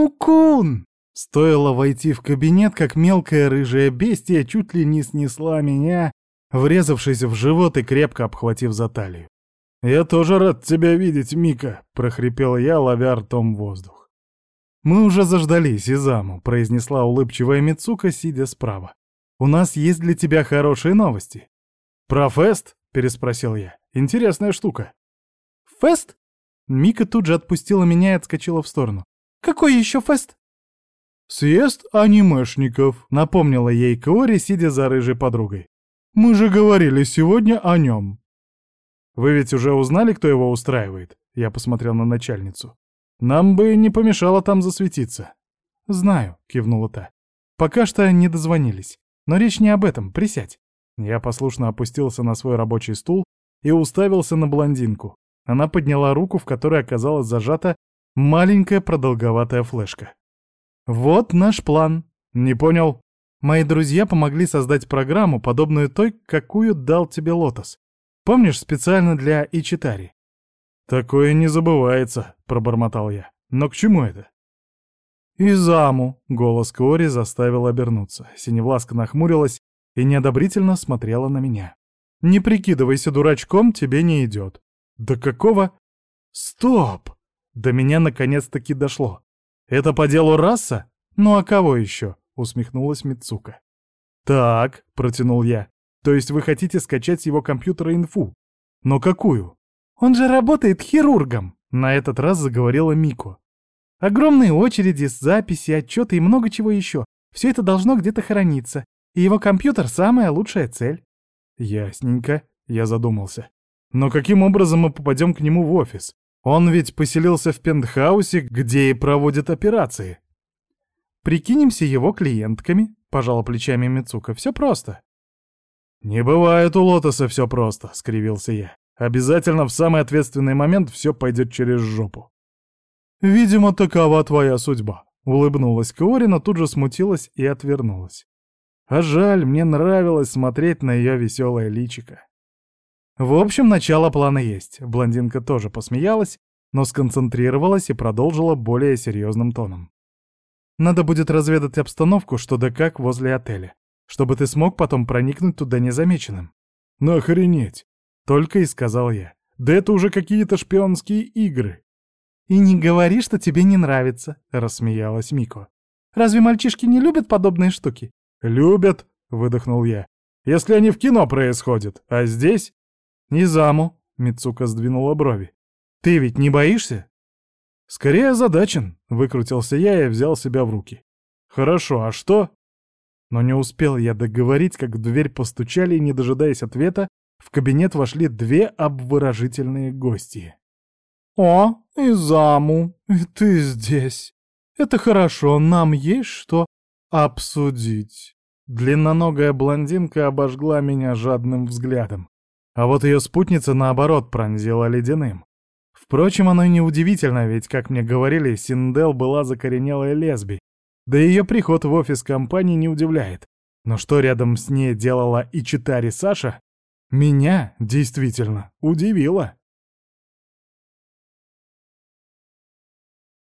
«Саму-кун!» Стоило войти в кабинет, как мелкая рыжая бестия чуть ли не снесла меня, врезавшись в живот и крепко обхватив за талию. «Я тоже рад тебя видеть, Мика», — прохрипел я, ловя ртом воздух. «Мы уже заждались, Изаму», — произнесла улыбчивая Мицука, сидя справа. «У нас есть для тебя хорошие новости». «Про фест?» — переспросил я. «Интересная штука». «Фест?» Мика тут же отпустила меня и отскочила в сторону. «Какой еще фест?» «Съезд анимешников», — напомнила ей Кори, сидя за рыжей подругой. «Мы же говорили сегодня о нем». «Вы ведь уже узнали, кто его устраивает?» Я посмотрел на начальницу. «Нам бы не помешало там засветиться». «Знаю», — кивнула та. «Пока что не дозвонились. Но речь не об этом, присядь». Я послушно опустился на свой рабочий стул и уставился на блондинку. Она подняла руку, в которой оказалась зажата маленькая продолговатая флешка. «Вот наш план». «Не понял». «Мои друзья помогли создать программу, подобную той, какую дал тебе Лотос. Помнишь, специально для Ичитари?» «Такое не забывается», — пробормотал я. «Но к чему это?» «Изаму», — голос Кори заставил обернуться. Синевласка нахмурилась и неодобрительно смотрела на меня. «Не прикидывайся дурачком, тебе не идет». «Да какого...» «Стоп!» До меня наконец-таки дошло. «Это по делу раса? Ну а кого еще?» — усмехнулась Мицука. «Так», — протянул я, — «то есть вы хотите скачать с его компьютера инфу? Но какую?» «Он же работает хирургом!» — на этот раз заговорила Мико. «Огромные очереди, записи, отчеты и много чего еще. Все это должно где-то храниться. И его компьютер — самая лучшая цель». «Ясненько», — я задумался. «Но каким образом мы попадем к нему в офис? Он ведь поселился в пентхаусе, где и проводит операции». «Прикинемся его клиентками», — пожала плечами Мицука. «Все просто». «Не бывает у Лотоса все просто», — скривился я. Обязательно в самый ответственный момент все пойдет через жопу. «Видимо, такова твоя судьба», — улыбнулась Кори, тут же смутилась и отвернулась. А жаль, мне нравилось смотреть на ее веселое личико. В общем, начало плана есть. Блондинка тоже посмеялась, но сконцентрировалась и продолжила более серьезным тоном. Надо будет разведать обстановку, что да как возле отеля, чтобы ты смог потом проникнуть туда незамеченным. Ну охренеть! Только и сказал я. Да это уже какие-то шпионские игры. И не говори, что тебе не нравится, рассмеялась Мико. Разве мальчишки не любят подобные штуки? Любят, выдохнул я. Если они в кино происходят, а здесь... Не заму, Мицука сдвинула брови. Ты ведь не боишься? Скорее озадачен, выкрутился я и взял себя в руки. Хорошо, а что? Но не успел я договорить, как в дверь постучали и, не дожидаясь ответа, в кабинет вошли две обворожительные гости. «О, Изаму, ты здесь. Это хорошо, нам есть что обсудить». Длинноногая блондинка обожгла меня жадным взглядом, а вот ее спутница, наоборот, пронзила ледяным. Впрочем, оно и не удивительно, ведь, как мне говорили, Синдел была закоренелой лесби, да и ее приход в офис компании не удивляет. Но что рядом с ней делала и Читари Саша, меня действительно удивило.